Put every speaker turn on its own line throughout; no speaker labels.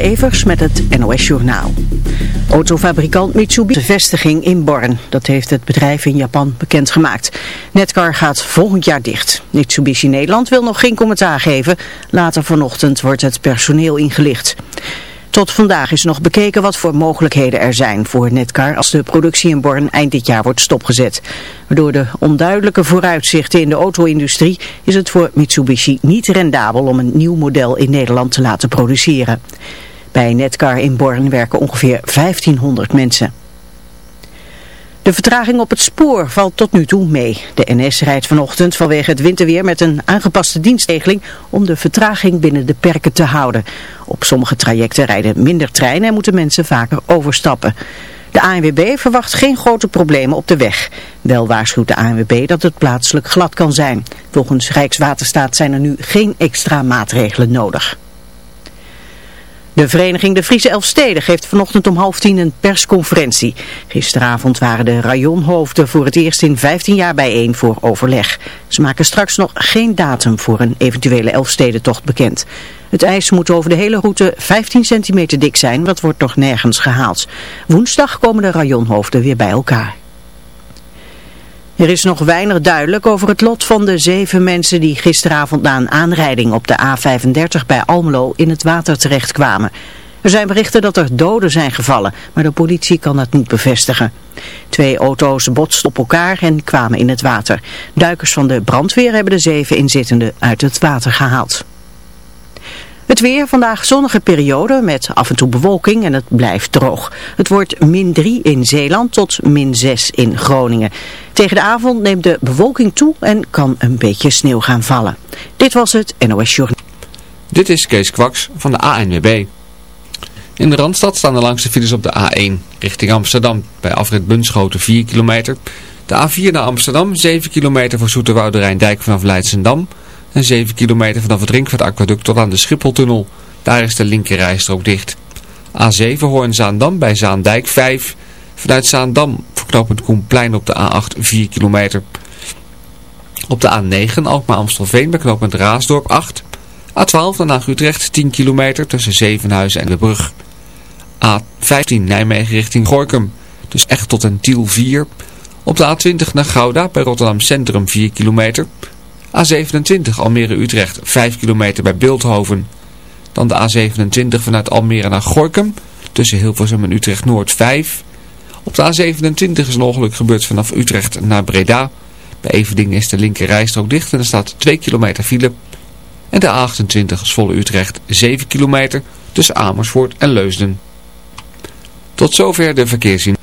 Evers met het NOS Journaal. Autofabrikant Mitsubishi de vestiging in Born. Dat heeft het bedrijf in Japan bekendgemaakt. Netcar gaat volgend jaar dicht. Mitsubishi Nederland wil nog geen commentaar geven. Later vanochtend wordt het personeel ingelicht. Tot vandaag is nog bekeken wat voor mogelijkheden er zijn voor Netcar als de productie in Born eind dit jaar wordt stopgezet. Door de onduidelijke vooruitzichten in de auto-industrie is het voor Mitsubishi niet rendabel om een nieuw model in Nederland te laten produceren. Bij Netcar in Born werken ongeveer 1500 mensen. De vertraging op het spoor valt tot nu toe mee. De NS rijdt vanochtend vanwege het winterweer met een aangepaste dienstregeling om de vertraging binnen de perken te houden. Op sommige trajecten rijden minder treinen en moeten mensen vaker overstappen. De ANWB verwacht geen grote problemen op de weg. Wel waarschuwt de ANWB dat het plaatselijk glad kan zijn. Volgens Rijkswaterstaat zijn er nu geen extra maatregelen nodig. De vereniging De Friese Elfsteden geeft vanochtend om half tien een persconferentie. Gisteravond waren de rajonhoofden voor het eerst in 15 jaar bijeen voor overleg. Ze maken straks nog geen datum voor een eventuele Elfstedentocht bekend. Het ijs moet over de hele route 15 centimeter dik zijn, dat wordt nog nergens gehaald. Woensdag komen de rajonhoofden weer bij elkaar. Er is nog weinig duidelijk over het lot van de zeven mensen die gisteravond na een aanrijding op de A35 bij Almelo in het water terechtkwamen. Er zijn berichten dat er doden zijn gevallen, maar de politie kan dat niet bevestigen. Twee auto's botsten op elkaar en kwamen in het water. Duikers van de brandweer hebben de zeven inzittenden uit het water gehaald. Het weer, vandaag zonnige periode met af en toe bewolking en het blijft droog. Het wordt min 3 in Zeeland tot min 6 in Groningen. Tegen de avond neemt de bewolking toe en kan een beetje sneeuw gaan vallen. Dit was het NOS Journal.
Dit is Kees Kwaks van de ANWB. In de Randstad staan de langste files op de A1 richting Amsterdam bij afrit Bunschoten 4 kilometer. De A4 naar Amsterdam 7 kilometer voor Zoeterwoude Rijndijk vanaf Leidsendam en 7 kilometer vanaf het Ringvaartaquaduct tot aan de Schipholtunnel. Daar is de linkerrijstrook dicht. A7 Hoorn-Zaandam bij Zaandijk 5. Vanuit Zaandam verknopend Koenplein op de A8 4 kilometer. Op de A9 Alkmaar-Amstelveen bij knooppunt Raasdorp 8. A12 Den Haag Utrecht 10 kilometer tussen Zevenhuizen en de brug. A15 Nijmegen richting Gorkum. Dus echt tot een Tiel 4. Op de A20 naar Gouda bij Rotterdam Centrum 4 kilometer. A27 Almere-Utrecht 5 kilometer bij Beeldhoven. Dan de A27 vanuit Almere naar Gorkum tussen Hilversum en Utrecht-Noord 5. Op de A27 is een ongeluk gebeurd vanaf Utrecht naar Breda. Bij Everdingen is de linker rijstrook dicht en er staat 2 kilometer file. En de A28 is volle Utrecht 7 kilometer tussen Amersfoort en Leusden. Tot zover de verkeersziening.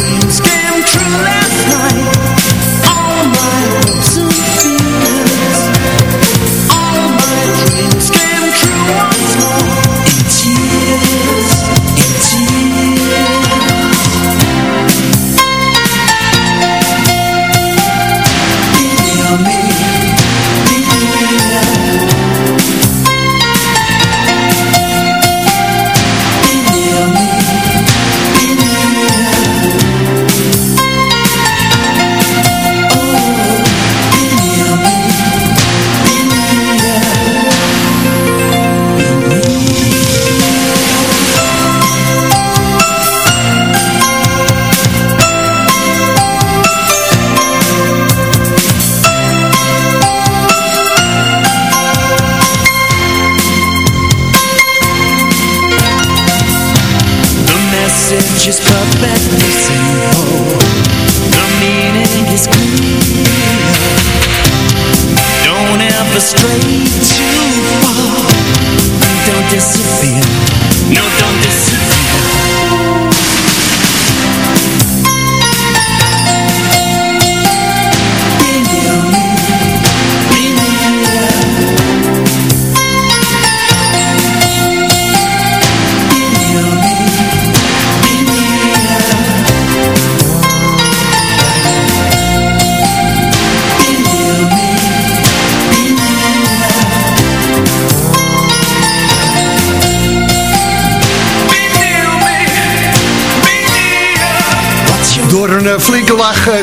dreams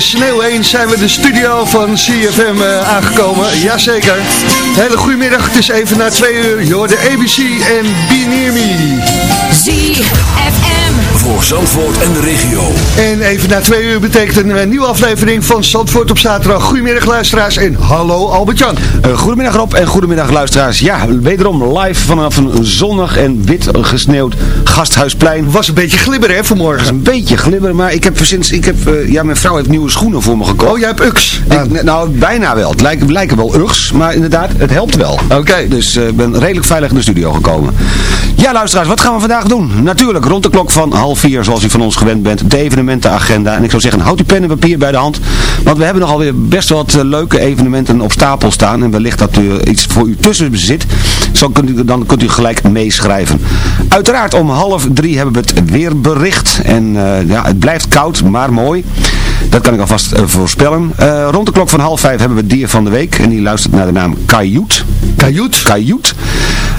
sneeuw heen zijn we de studio van CFM eh, aangekomen. Jazeker. Hele goedemiddag, het is even na twee uur. Je de ABC en Be Near Me.
Voor Zandvoort en de regio.
En even na twee uur betekent een eh, nieuwe aflevering van Zandvoort op zaterdag. Goedemiddag luisteraars en hallo Albert-Jan.
Uh, goedemiddag Rob en goedemiddag luisteraars. Ja, wederom live vanaf een zonnig en wit gesneeuwd gasthuisplein.
Was een beetje glibber hè
Het
vanmorgen.
een beetje glibber, maar ik heb sinds, ik heb, eh, ja mijn vrouw heeft nieuwe schoenen voor me gekocht.
Oh, jij hebt Ux.
Ik- nou, bijna wel. Het lijken, lijken wel Uggs, maar inderdaad, het helpt wel.
Oké.
Dus eh, ik ben redelijk veilig in de studio gekomen. Ja, luisteraars, wat gaan we vandaag doen? Natuurlijk, rond de klok van half vier, zoals u van ons gewend bent, de evenementenagenda. En ik zou zeggen, houd uw pen en papier bij de hand. Want we hebben nogal weer best wat eh, leuke evenementen op stapel staan. En wellicht dat u eh, iets voor u tussen zit. Zo kunt u, dan kunt u gelijk meeschrijven. Uiteraard om half drie hebben we het weerbericht. En eh, ja, het blijft koud, maar mooi. Dat kan ik alvast eh, voorspellen. Eh, rond de klok van half vijf hebben we het dier van de week. En die luistert naar de naam Kajoet.
Kajoet.
Kajoet.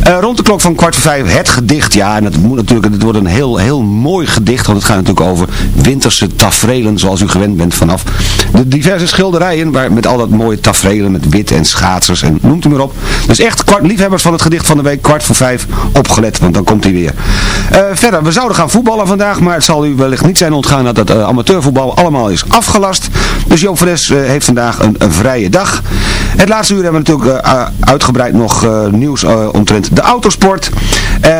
Eh, rond de klok van kwart voor vijf het gedicht. Ja, en het moet natuurlijk, het wordt een heel, heel mooi gedicht. Want het gaat natuurlijk over winterse taferelen zoals u gewend bent vanaf de diverse schilderijen. Waar, met al dat mooie taferelen met wit en schaatsers en noemt u maar op. Dus echt kwart, liefhebbers van het gedicht van de week kwart voor vijf opgelet. Want dan komt hij weer. Verder, we zouden gaan voetballen vandaag. Maar het zal u wellicht niet zijn ontgaan dat het amateurvoetbal allemaal is afgelast. Dus Joop eh, heeft vandaag een, een vrije dag. Het laatste uur hebben we natuurlijk eh, uitgebreid nog eh, nieuws omtrent de autosport.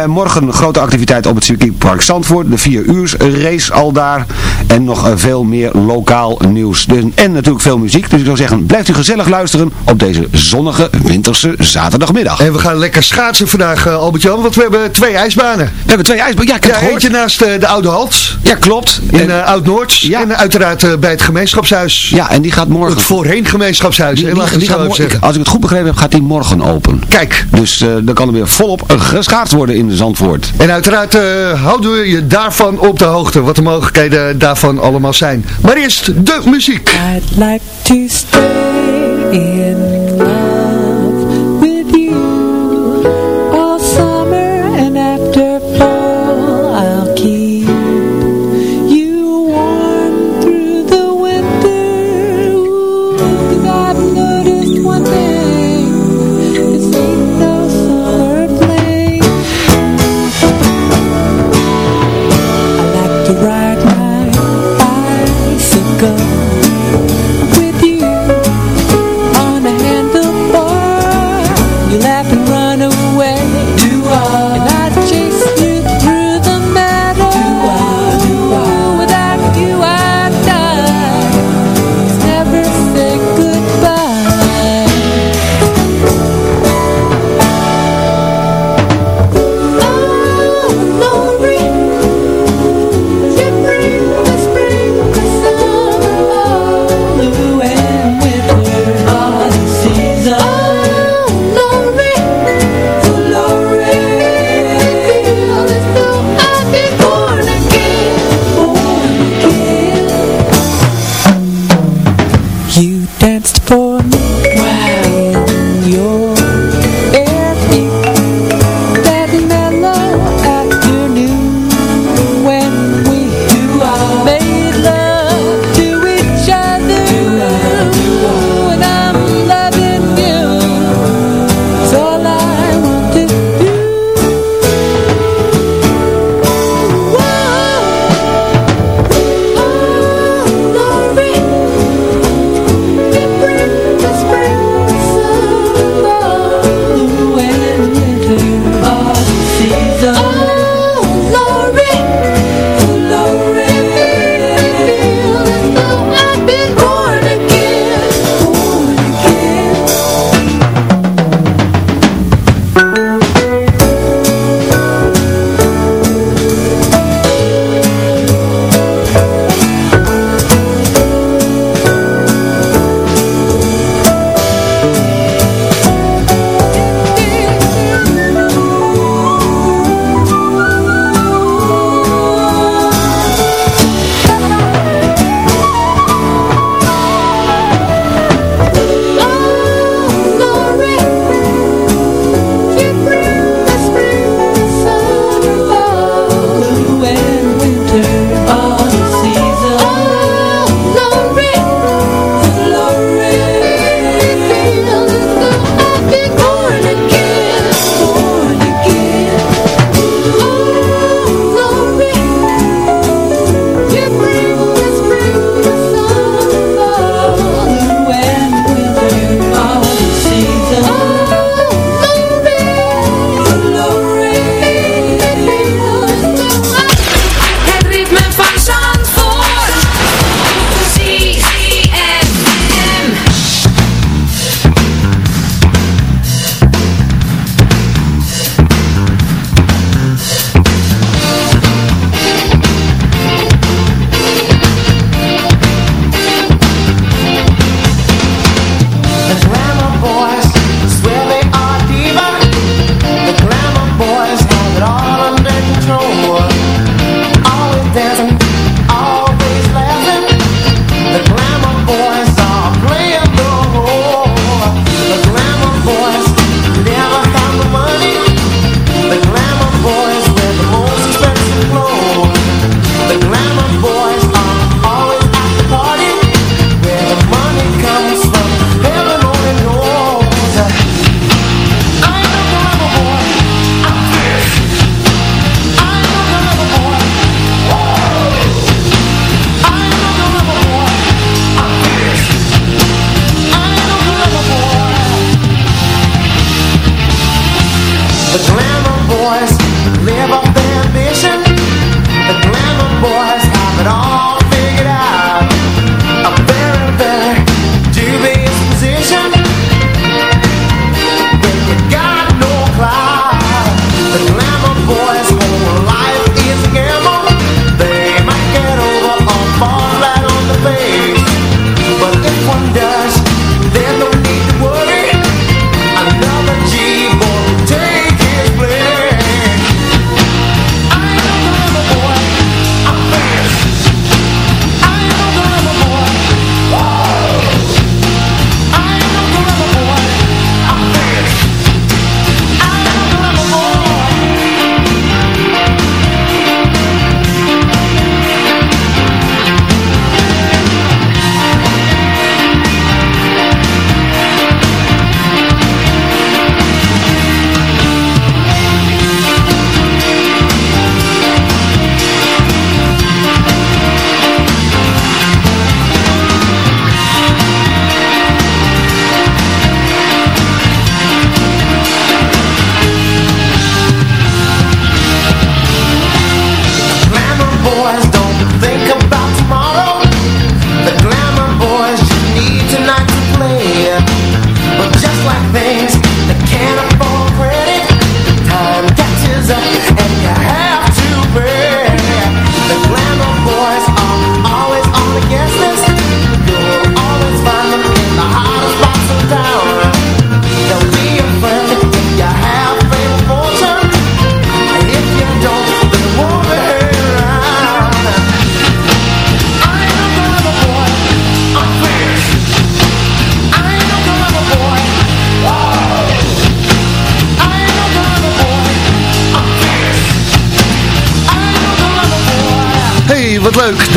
Morgen grote activiteit op het circuitpark Zandvoort. De 4 uur race al daar. En nog veel meer lokaal nieuws. Dus, en natuurlijk veel muziek. Dus ik zou zeggen, blijft u gezellig luisteren op deze zonnige winterse zaterdagmiddag.
En we gaan lekker schaatsen vandaag Albert-Jan, want we hebben twee ijsbanen.
We hebben twee ijsbanen. Ja, ik heb
Ja, eentje naast de Oude Hals
Ja, klopt.
in
En-
Oud-Noord.
Ja.
En uiteraard eh, bij het gemeenschapshuis.
ja, en die gaat morgen...
Het voorheen gemeenschapshuis.
die, die- die gaat als ik het goed begrepen heb, gaat die morgen open.
Kijk,
Dus eh, dan kan er weer volop geschaatst worden in Zandvoort.
En uiteraard eh, houden we je daarvan op de hoogte, wat de mogelijkheden daarvan allemaal zijn. Maar eerst de muziek.
I'd like to stay in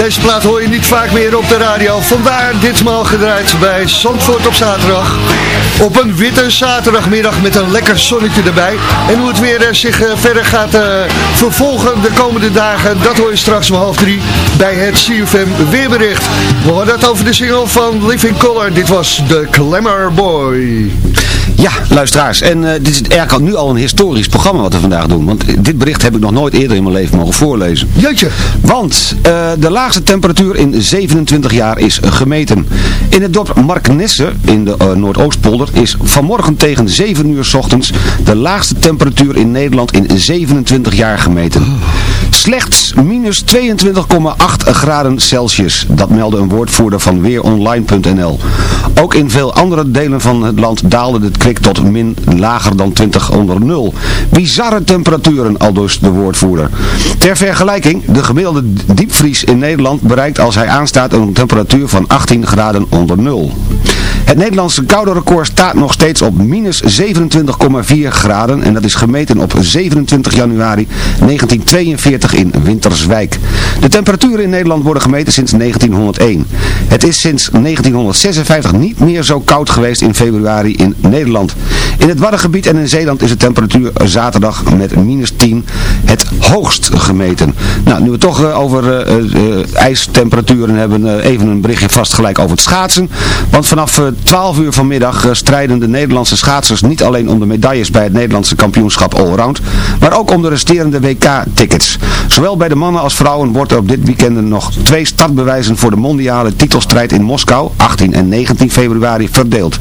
Deze plaat hoor je niet vaak meer op de radio. Vandaar ditmaal gedraaid bij Zandvoort op zaterdag. Op een witte zaterdagmiddag met een lekker zonnetje erbij. En hoe het weer eh, zich eh, verder gaat eh, vervolgen de komende dagen, dat hoor je straks om half drie bij het CFM weerbericht. We horen het over de single van Living Color. Dit was The Glamour Boy.
Ja, luisteraars. En eh, dit is eigenlijk al, nu al een historisch programma wat we vandaag doen. Want dit bericht heb ik nog nooit eerder in mijn leven mogen voorlezen.
Jeetje.
Want eh, de laagste temperatuur in 27 jaar is gemeten. In het dorp Marknesse in de eh, Noordoostpolder is vanmorgen tegen 7 uur 's ochtends de laagste temperatuur in Nederland in 27 jaar gemeten. Slechts minus 22,8 graden Celsius. Dat meldde een woordvoerder van weeronline.nl. Ook in veel andere delen van het land daalde de kwik tot min lager dan 20 onder nul. Bizarre temperaturen, aldus de woordvoerder. Ter vergelijking, de gemiddelde diepvries in Nederland bereikt als hij aanstaat een temperatuur van 18 graden onder nul. Het Nederlandse koude record staat nog steeds op minus 27,4 graden en dat is gemeten op 27 januari 1942 in Winterswijk. De temperaturen in Nederland worden gemeten sinds 1901. Het is sinds 1956 niet meer zo koud geweest in februari in Nederland. In het Waddengebied en in Zeeland is de temperatuur zaterdag met minus 10 het hoogst gemeten. Nou, nu we toch eh, over eh, eh, ijstemperaturen hebben, even een berichtje vastgelijk over het schaatsen. Want vanaf eh, 12 uur vanmiddag strijden de Nederlandse schaatsers niet alleen om de medailles bij het Nederlandse kampioenschap Allround, maar ook om de resterende WK-tickets. Zowel bij de mannen als vrouwen wordt er op dit weekend nog twee startbewijzen voor de mondiale titelstrijd in Moskou, 18 en 19 februari, verdeeld.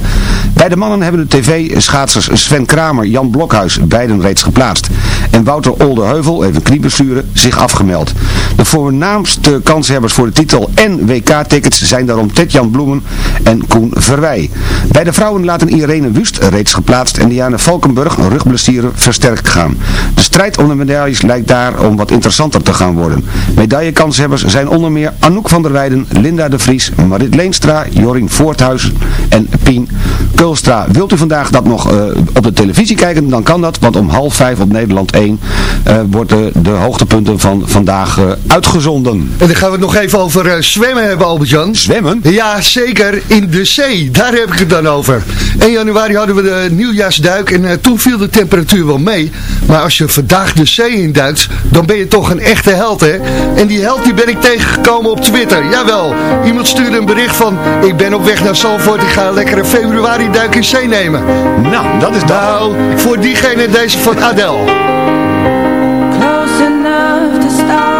Bij de mannen hebben de tv-schaatsers Sven Kramer, Jan Blokhuis beiden reeds geplaatst. En Wouter Olderheuvel, even kniebesturen, zich afgemeld. De voornaamste kanshebbers voor de titel en WK-tickets zijn daarom Ted-Jan Bloemen en Koen Verwij. Bij de vrouwen laten Irene Wust reeds geplaatst en Diana Valkenburg, rugblessure, versterkt gaan. De strijd om de medailles lijkt daarom wat interessanter te gaan worden. Medaillekanshebbers zijn onder meer Anouk van der Weijden, Linda de Vries, Marit Leenstra, Jorien Voorthuis en Pien Kulstra. Wilt u vandaag dat nog eh, op de televisie kijken, dan kan dat, want om half vijf op Nederland 1 eh, worden de hoogtepunten van vandaag eh, uitgezonden.
En dan gaan we het nog even over zwemmen hebben, Albert-Jan.
Zwemmen?
Ja, zeker. In de zee. Daar heb ik het dan over. 1 januari hadden we de nieuwjaarsduik en toen viel de temperatuur wel mee. Maar als je vandaag de zee induikt, dan ben je toch een echte echte held, hè? En die held die ben ik tegengekomen op Twitter. Jawel, iemand stuurde een bericht van... ik ben op weg naar Zalvoort, ik ga een lekkere februari duik in zee nemen.
Nou, dat is
nou... Voor diegene deze van Adel.
Close enough to start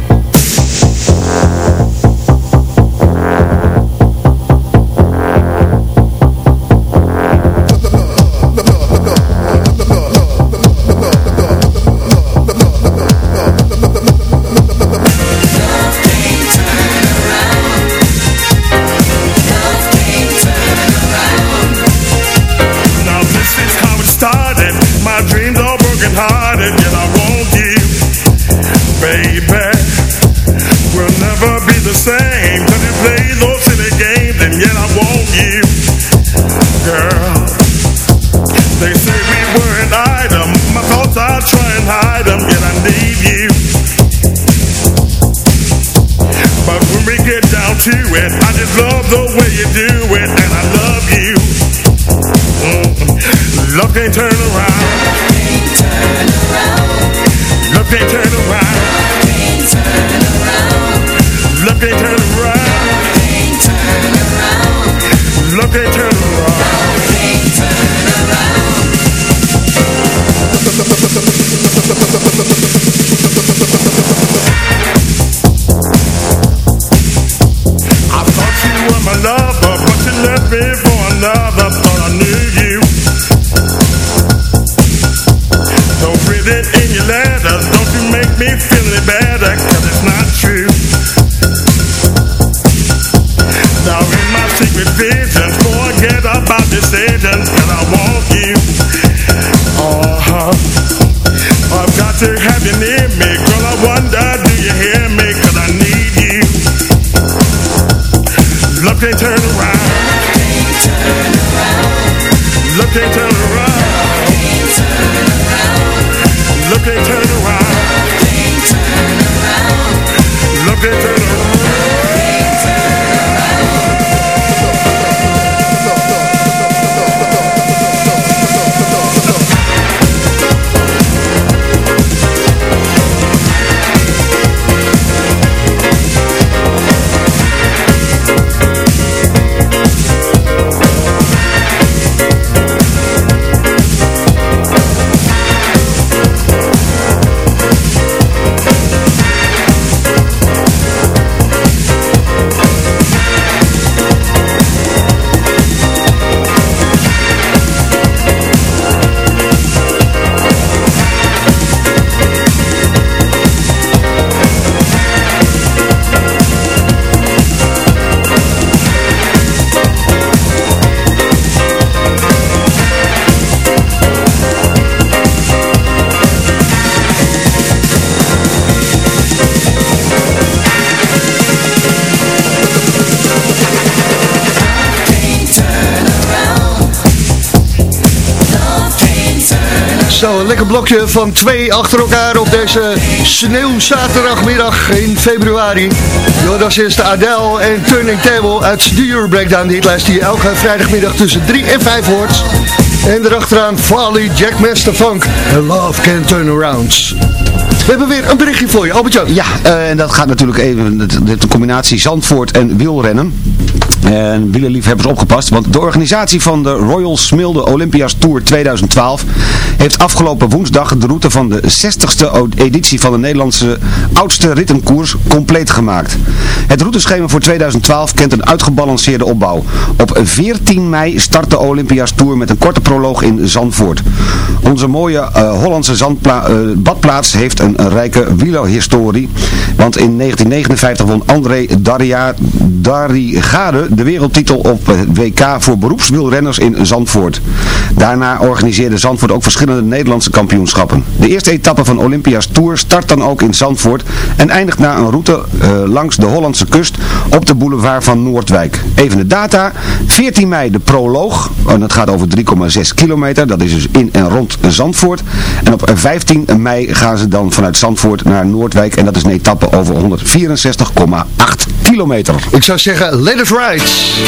to
van twee achter elkaar op deze sneeuwzaterdagmiddag in februari. Dat is de Adele en Turning Table uit de Euro Breakdown. Die hitlijst die je elke vrijdagmiddag tussen 3 en 5 hoort. En erachteraan Farley, Jack Master Funk en Love Can Turn Around. We hebben weer een berichtje voor je, Albert-Jan.
Ja, eh, en dat gaat natuurlijk even, de, de combinatie Zandvoort en wielrennen. En wielerliefhebbers opgepast, want de organisatie van de Royal Smilde Olympias Tour 2012 heeft afgelopen woensdag de route van de 60ste editie van de Nederlandse oudste rittenkoers compleet gemaakt. Het routeschema voor 2012 kent een uitgebalanceerde opbouw. Op 14 mei start de Olympias Tour met een korte proloog in Zandvoort. Onze mooie eh, Hollandse eh, badplaats heeft een, een rijke wielerhistorie, want in 1959 won André Daria, Darigade de wereldtitel op het WK voor beroepswielrenners in Zandvoort. Daarna organiseerde Zandvoort ook verschillende Nederlandse kampioenschappen. De eerste etappe van Olympia's Tour start dan ook in Zandvoort en eindigt na een route eh, langs de Hollandse kust op de boulevard van Noordwijk. Even de data. 14 mei de proloog. En dat gaat over 3,6 kilometer. Dat is dus in en rond Zandvoort. En op 15 mei gaan ze dan vanuit Zandvoort naar Noordwijk. En dat is een etappe over 164,8 kilometer.
Ik zou zeggen, let it ride.
You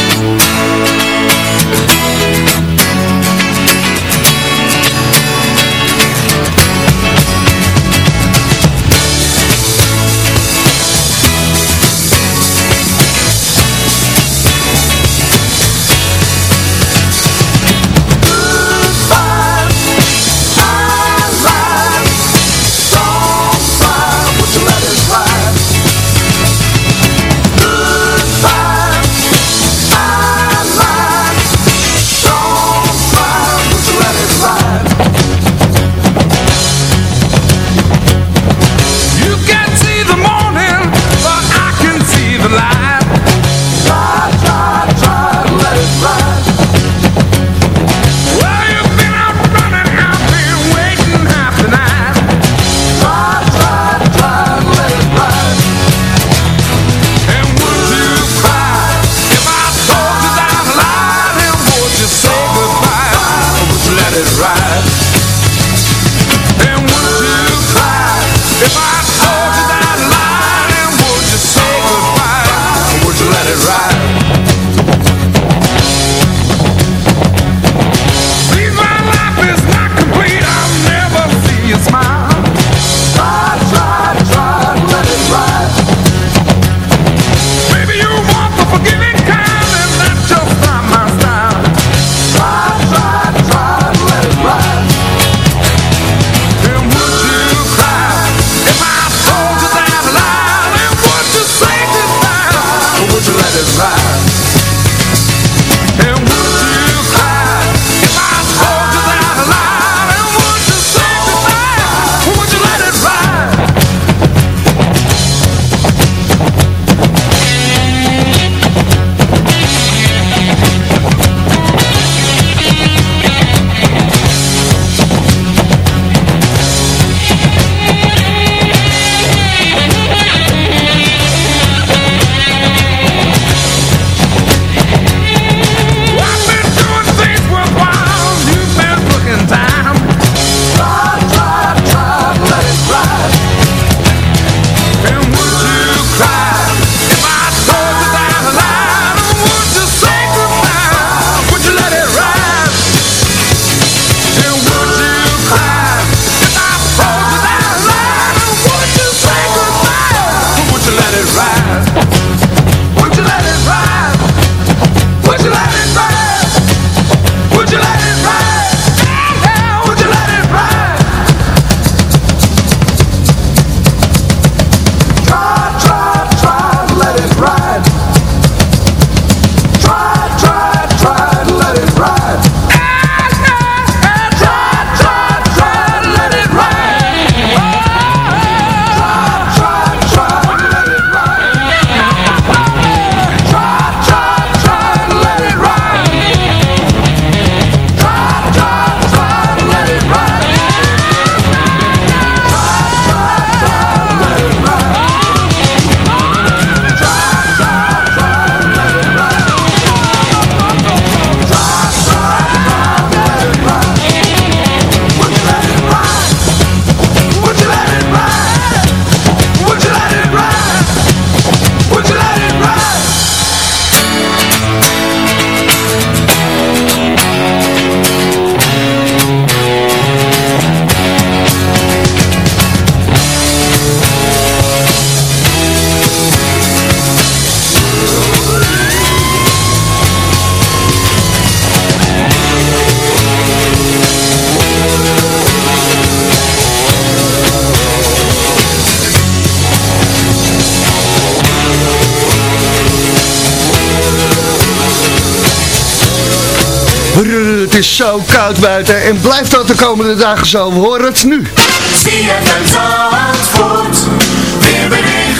is
zo koud buiten en blijft dat de komende dagen zo. We horen het nu.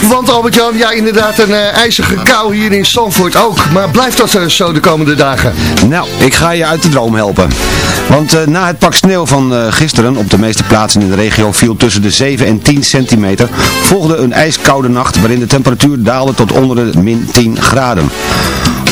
Want Albert-Jan, ja inderdaad een uh, ijzige kou hier in Zandvoort ook. Maar blijft dat uh, zo de komende dagen?
Nou, ik ga je uit de droom helpen. Want uh, na het pak sneeuw van gisteren op de meeste plaatsen in de regio viel tussen de 7 en 10 centimeter, volgde een ijskoude nacht waarin de temperatuur daalde tot onder de min 10 graden.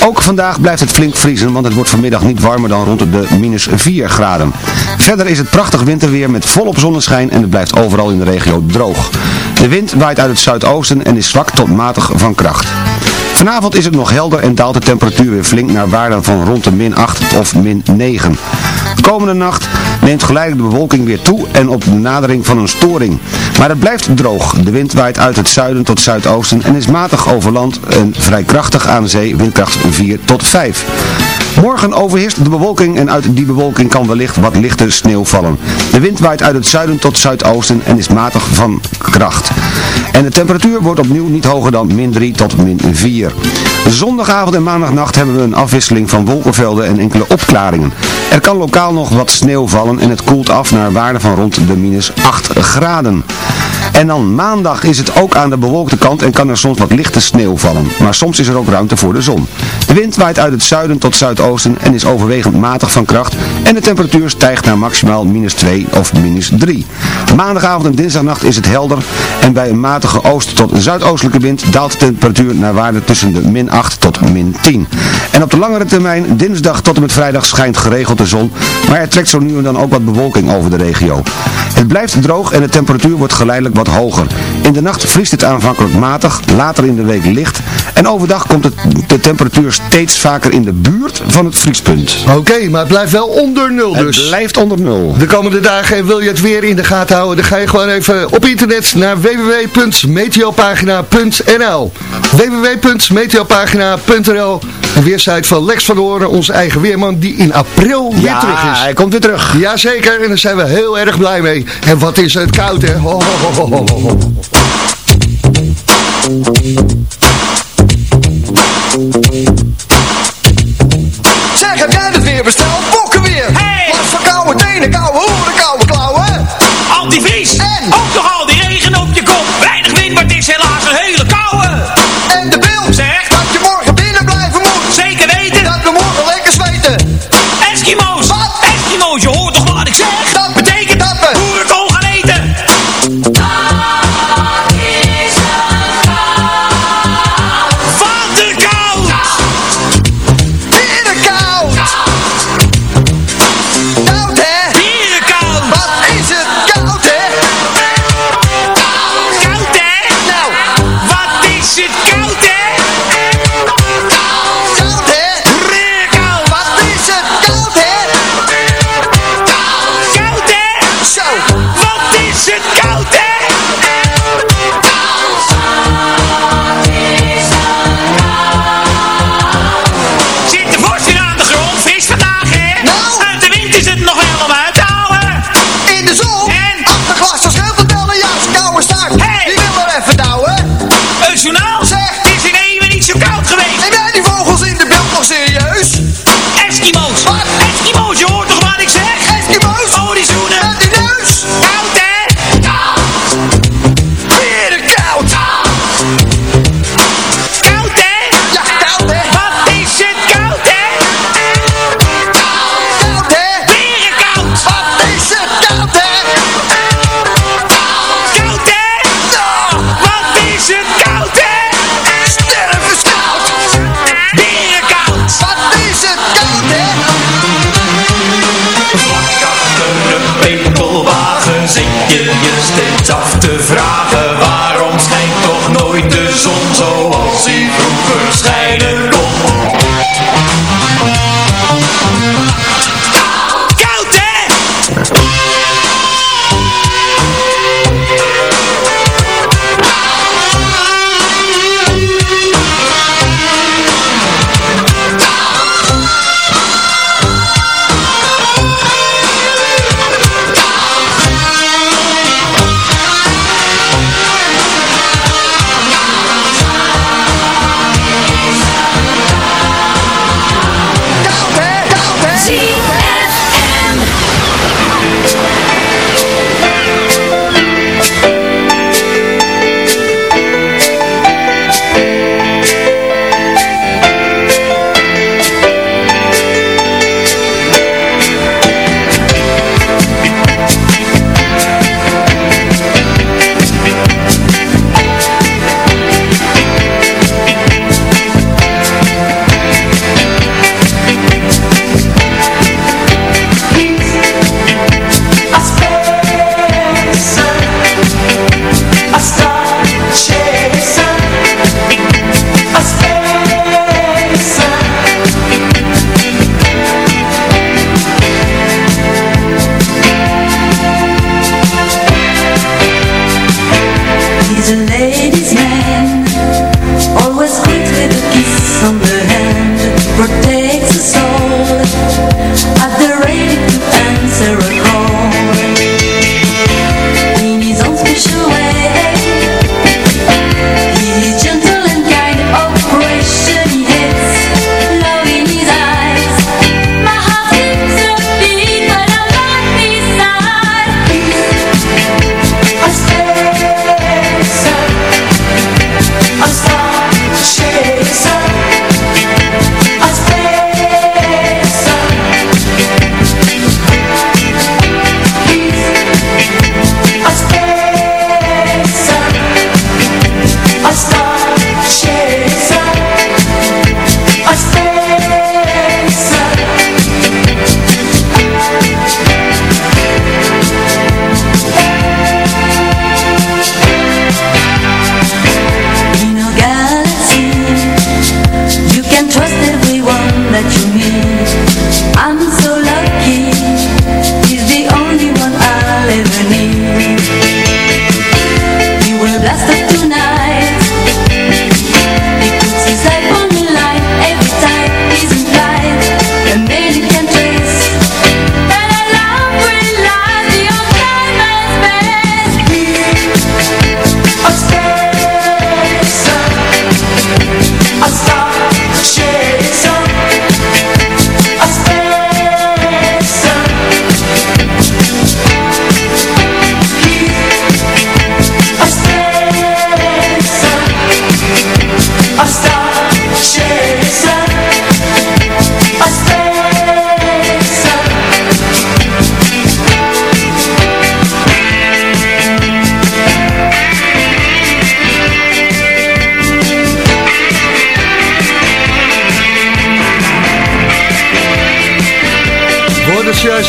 Ook vandaag blijft het flink vriezen, want het wordt vanmiddag niet warmer dan rond de minus 4 graden. Verder is het prachtig winterweer met volop zonneschijn en het blijft overal in de regio droog. De wind waait uit het zuidoosten en is zwak tot matig van kracht. Vanavond is het nog helder en daalt de temperatuur weer flink naar waarden van rond de min 8 of min 9. De komende nacht neemt geleidelijk de bewolking weer toe en op de nadering van een storing. Maar het blijft droog. De wind waait uit het zuiden tot zuidoosten en is matig over land en vrij krachtig aan zee, windkracht 4 tot 5. Morgen overheerst de bewolking en uit die bewolking kan wellicht wat lichte sneeuw vallen. De wind waait uit het zuiden tot zuidoosten en is matig van kracht. En de temperatuur wordt opnieuw niet hoger dan min 3 tot min 4. Zondagavond en maandagnacht hebben we een afwisseling van wolkenvelden en enkele opklaringen. Er kan lokaal nog wat sneeuw vallen en het koelt af naar waarde van rond de minus 8 graden. En dan maandag is het ook aan de bewolkte kant en kan er soms wat lichte sneeuw vallen. Maar soms is er ook ruimte voor de zon. De wind waait uit het zuiden tot zuidoosten en is overwegend matig van kracht. En de temperatuur stijgt naar maximaal minus 2 of minus 3. Maandagavond en dinsdagnacht is het helder. En bij een matige oost- tot zuidoostelijke wind daalt de temperatuur naar waarde tussen de min 8 tot min 10. En op de langere termijn, dinsdag tot en met vrijdag, schijnt geregeld de zon. Maar er trekt zo nu en dan ook wat bewolking over de regio. Het blijft droog en de temperatuur wordt geleidelijk wat hoger. In de nacht vriest het aanvankelijk matig, later in de week licht. En overdag komt het, de temperatuur steeds vaker in de buurt van het vriespunt.
Oké, maar het blijft wel onder nul dus.
Het blijft onder nul.
De komende dagen, en wil je het weer in de gaten houden, dan ga je gewoon even op internet naar www.meteopagina.nl www.meteopagina.nl De weersite van Lex van Horen, onze eigen weerman, die in april weer
ja,
terug is.
hij komt weer terug.
Jazeker, en daar zijn we heel erg blij mee. En wat is het koud, hè? Ho, ho, ho, ho, ho, ho.
Zeg, heb jij het weer besteld? Fokken weer!
Hey!
Last van koude tenen, koude horen, koude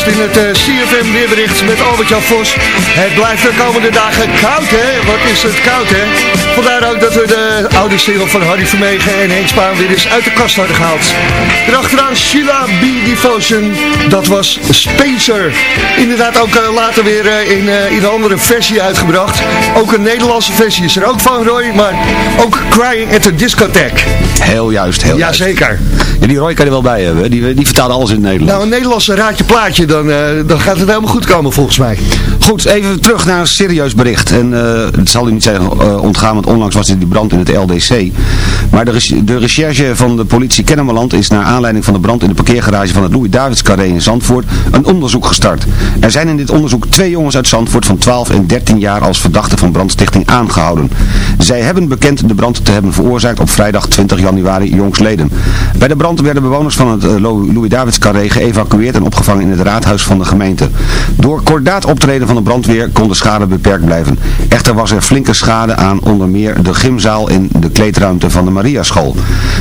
in het
eh, CFM weerbericht met Albert-Jan Vos. Het blijft de komende dagen koud, hè? Wat is het koud, hè? Vandaar ook dat we de oude single van Harry Vermegen en Henk Spaan weer eens uit de kast hadden gehaald. Erachteraan Sheila B. Devotion, dat was Spacer. Inderdaad ook eh, later weer eh, in, in een andere versie uitgebracht. Ook een Nederlandse versie is er ook van, Roy, maar ook Crying at the Discotheque.
Heel juist, heel juist.
Jazeker.
Ja, die Roy kan je er wel bij hebben. Die, die vertaalde alles in het Nederlands.
Nou, een Nederlandse raadje plaatje, dan, eh, dan gaat het helemaal goed komen volgens mij.
Goed, even terug naar een serieus bericht. En eh, het zal u niet zijn eh, ontgaan, want onlangs was er die brand in het LDC. Maar de, de recherche van de politie Kennemerland is naar aanleiding van de brand in de parkeergarage van het Louis Davids Carré in Zandvoort een onderzoek gestart. Er zijn in dit onderzoek twee jongens uit Zandvoort van 12 en 13 jaar als verdachten van brandstichting aangehouden. Zij hebben bekend de brand te hebben veroorzaakt op vrijdag 20 januari jongsleden. Bij de brand werden bewoners van het Louis Davids Carré geëvacueerd en opgevangen in het raadhuis van de gemeente. Door kordaat optreden van de brandweer kon de schade beperkt blijven. Echter was er flinke schade aan onder meer de gymzaal en de kleedruimte van de Mariaschool.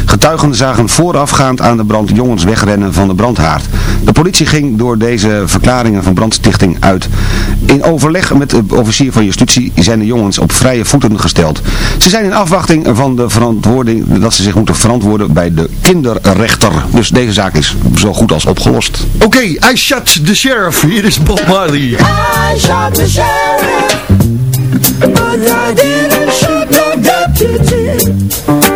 Getuigen zagen voorafgaand aan de brand jongens wegrennen van de brandhaard. De politie ging door deze verklaringen van brandstichting uit. In overleg met de officier van justitie zijn de jongens op vrije voeten gesteld. Ze zijn in afwachting van de verantwoording dat ze zich moeten verantwoorden bij de kinderrechter. Dus deze zaak is zo goed als opgelost.
Oké, I shot the sheriff. Hier is Bob Marley.
I shot the sheriff, but I didn't shoot the deputy.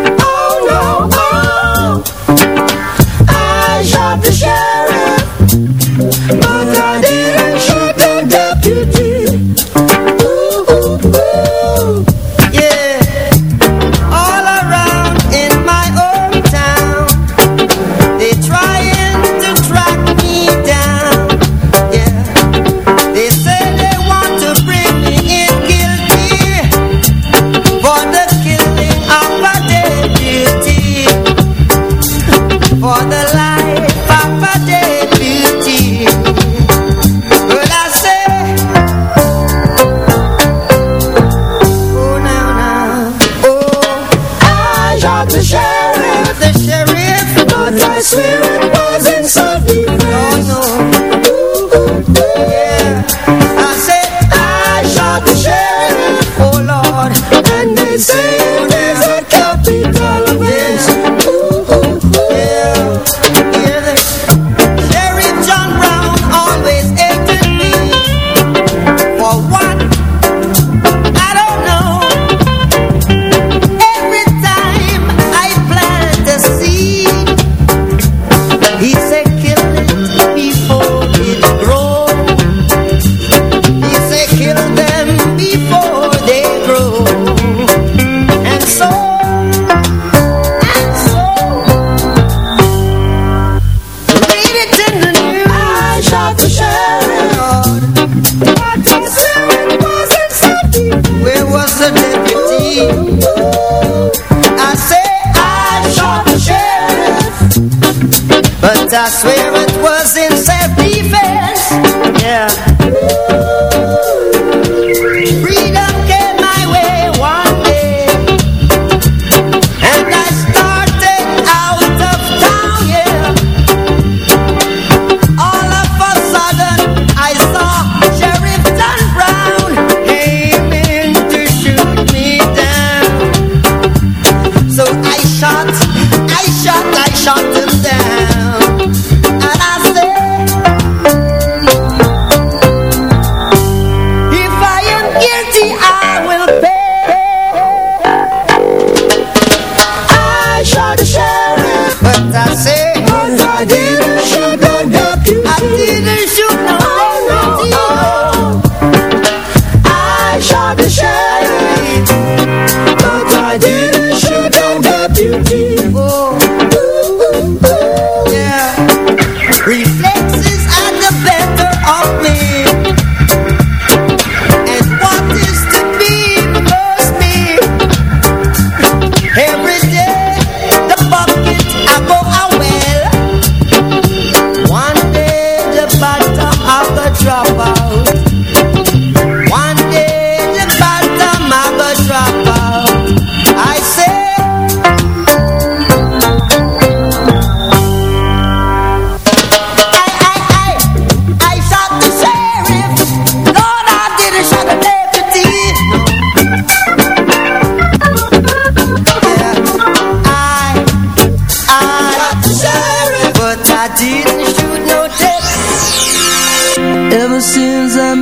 I swear it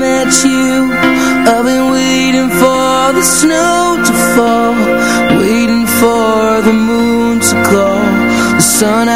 you. I've been waiting for the snow to fall Waiting for the moon to call The sun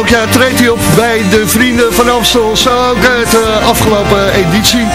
elk jaar treedt hij op bij de Vrienden van Amstel. Zo ook het eh, afgelopen editie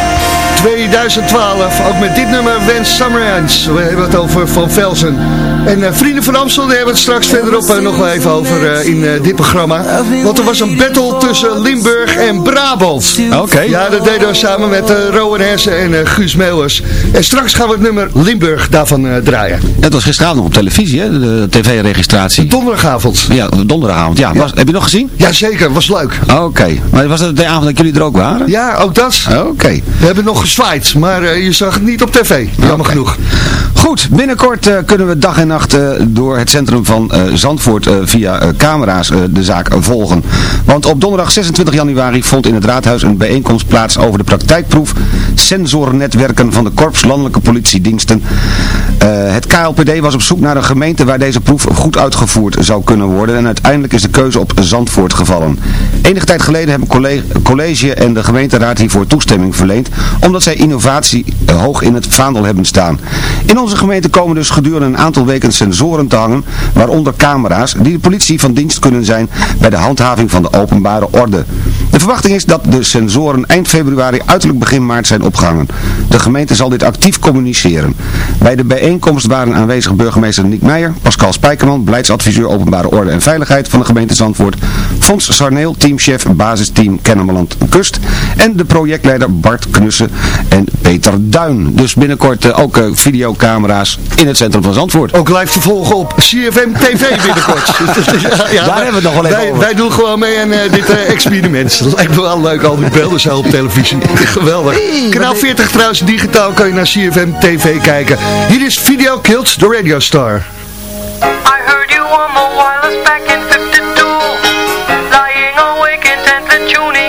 2012. Ook met dit nummer Wens Summer Ends. We hebben het over Van Velsen. En eh, Vrienden van Amstel, daar hebben we het straks verderop eh, nog wel even over eh, in dit programma. Want er was een battle tussen Limburg en Brabant.
Oké.
Ja, dat deden we samen met Rowan Hersen en Guus Meeuwers. En straks gaan we het nummer Limburg daarvan draaien.
Dat was gisteravond nog op televisie, hè? de tv-registratie.
Donderdagavond.
Ja, donderdagavond. Ja, Was, heb je nog gezien?
Jazeker, was leuk.
Oké. Maar was het de avond dat jullie er ook waren?
Ja, ook dat.
Oké.
We hebben nog gezwaaid, maar je zag het niet op tv. Jammer genoeg.
Goed, binnenkort kunnen we dag en nacht door het centrum van eh, Zandvoort eh, via eh, camera's de zaak volgen. Want op donderdag 26 januari vond in het raadhuis een bijeenkomst plaats over de praktijkproef sensornetwerken van de Korps Landelijke Politiediensten. Het KLPD was op zoek naar een gemeente waar deze proef goed uitgevoerd zou kunnen worden en uiteindelijk is de keuze op Zandvoort gevallen. Enige tijd geleden hebben colle- college en de gemeenteraad hiervoor toestemming verleend, omdat zij innovatie hoog in het vaandel hebben staan. In onze gemeente komen dus gedurende een aantal weken sensoren te hangen, waaronder camera's, die de politie van dienst kunnen zijn bij de handhaving van de openbare orde. De verwachting is dat de sensoren eind februari uiterlijk begin maart zijn opgehangen. De gemeente zal dit actief communiceren. Bij de bijeenkomst waren aanwezig burgemeester Niek Meijer, Pascal Spijkerman, beleidsadviseur openbare orde en veiligheid van de gemeente Zandvoort, Fons Sarneel, teamchef basisteam Kennemerland Kust en de projectleider Bart Knussen en Peter Duin. Dus binnenkort eh, ook eh, videocamera's in het centrum van Zandvoort.
Ook live te volgen op CFM TV binnenkort. ja,
Daar hebben we het nog wel even
wij,
over.
wij doen gewoon mee aan eh, dit experiment. Dat lijkt me wel leuk, al die beelden zo op televisie. Geweldig. Kanaal 40 trouwens, digitaal kan je naar CFM TV kijken. Hier is Video Killed, de Radio Star.
I heard you on the wireless back in 52 Lying awake intently tuning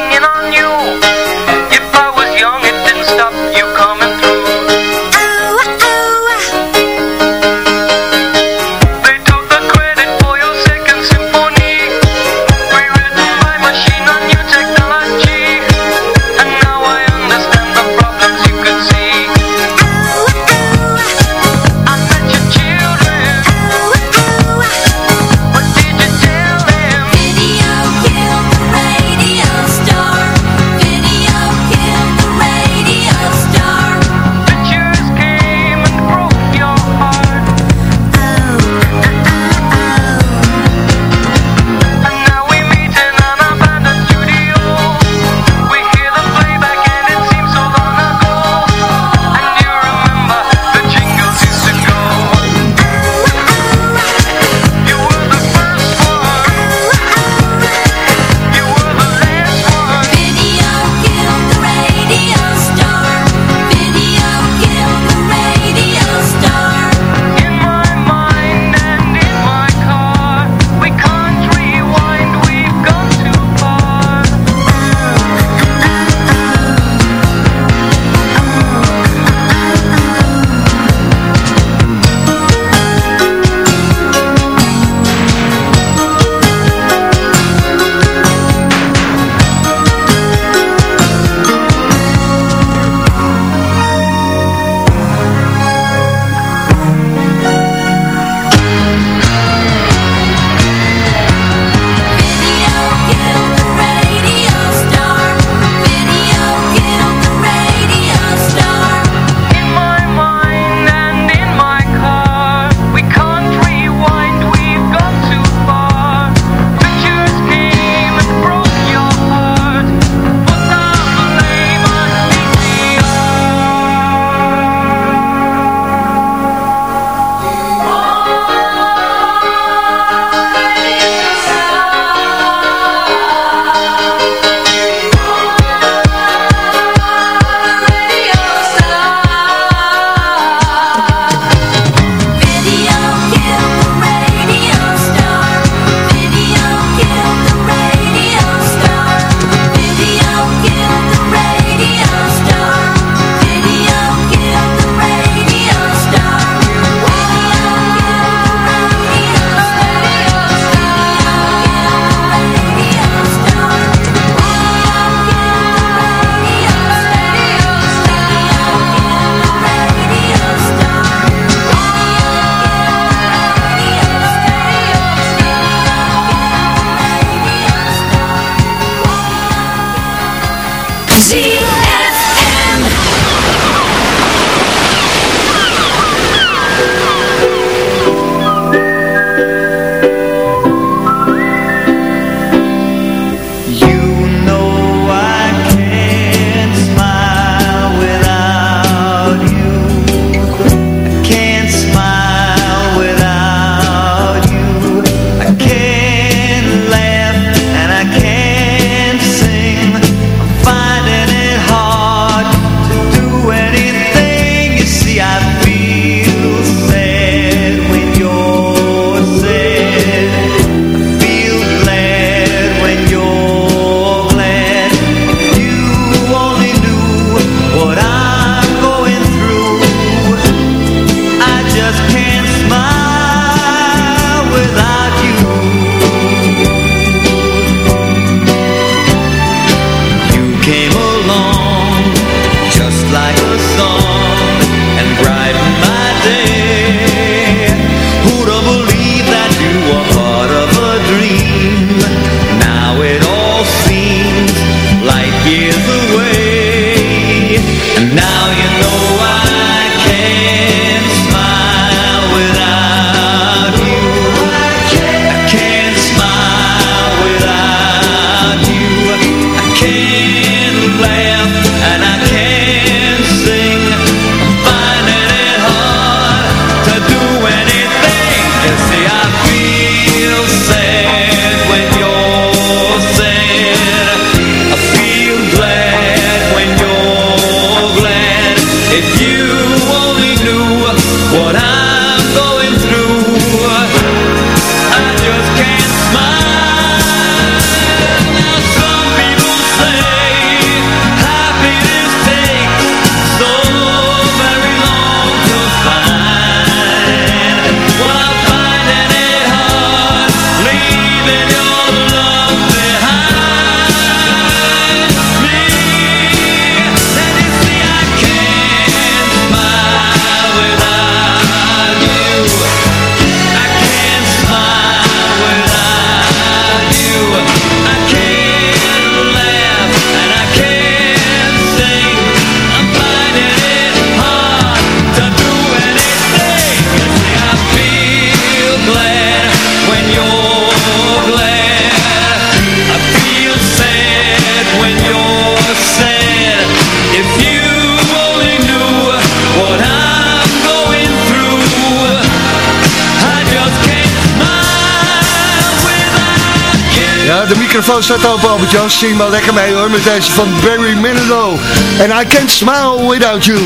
microfoon staat open, Albert-Jan. Zing maar lekker mee hoor, met deze van Barry Manilow. En I Can't Smile Without You.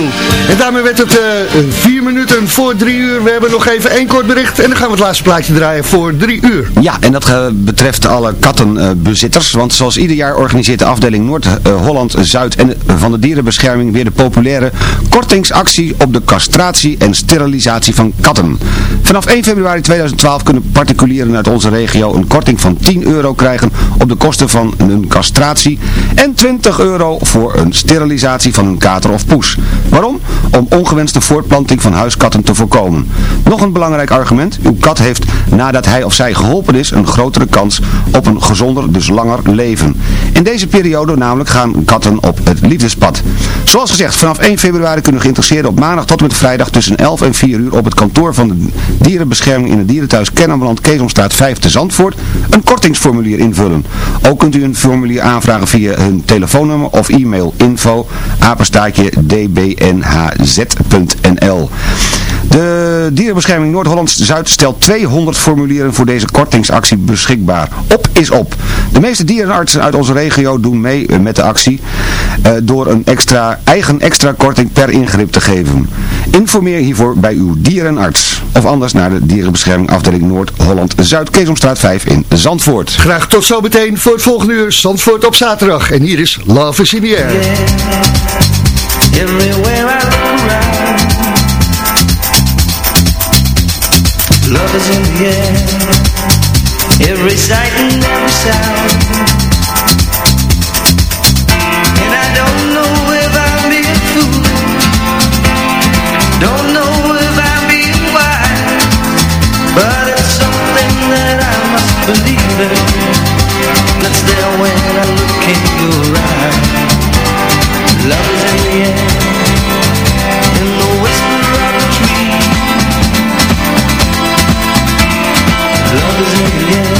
En daarmee werd het uh, vier minuten voor drie uur. We hebben nog even één kort bericht en dan gaan we het laatste plaatje draaien voor drie uur.
Ja, en dat uh, betreft alle kattenbezitters. want zoals ieder jaar organiseert de afdeling Noord-Holland-Zuid en van de dierenbescherming weer de populaire kortingsactie op de castratie en sterilisatie van katten. Vanaf 1 februari 2012 kunnen particulieren uit onze regio een korting van 10 euro krijgen op de kosten van een castratie en 20 euro voor een sterilisatie van een kater of poes. Waarom? Om ongewenste voortplanting van huiskatten te voorkomen. Nog een belangrijk argument, uw kat heeft nadat hij of zij geholpen is een grotere kans op een gezonder, dus langer leven. In deze periode namelijk gaan katten op het liefdespad. Zoals gezegd, vanaf 1 februari kunnen geïnteresseerden op maandag tot en met vrijdag tussen 11 en 4 uur op het kantoor van de dierenbescherming in het dierenthuis Kennemerland Keesomstraat 5 te Zandvoort een kortingsformulier invullen. Ook kunt u een formulier aanvragen via hun telefoonnummer of e-mail info apenstaatje dbnhz.nl de Dierenbescherming Noord-Holland-Zuid stelt 200 formulieren voor deze kortingsactie beschikbaar. Op is op. De meeste dierenartsen uit onze regio doen mee met de actie uh, door een extra, eigen extra korting per ingrip te geven. Informeer hiervoor bij uw dierenarts. Of anders naar de Dierenbescherming afdeling Noord-Holland-Zuid, Keesomstraat 5 in Zandvoort.
Graag tot zo meteen voor het volgende uur Zandvoort op zaterdag. En hier is Love is in the Air.
Yeah. Love is in the air. Every sight and every sound. And I don't know if I'm being Don't know if I'm being wise. But it's something that I must believe in. That's there when I look in your eyes. Love is in the air is in the end?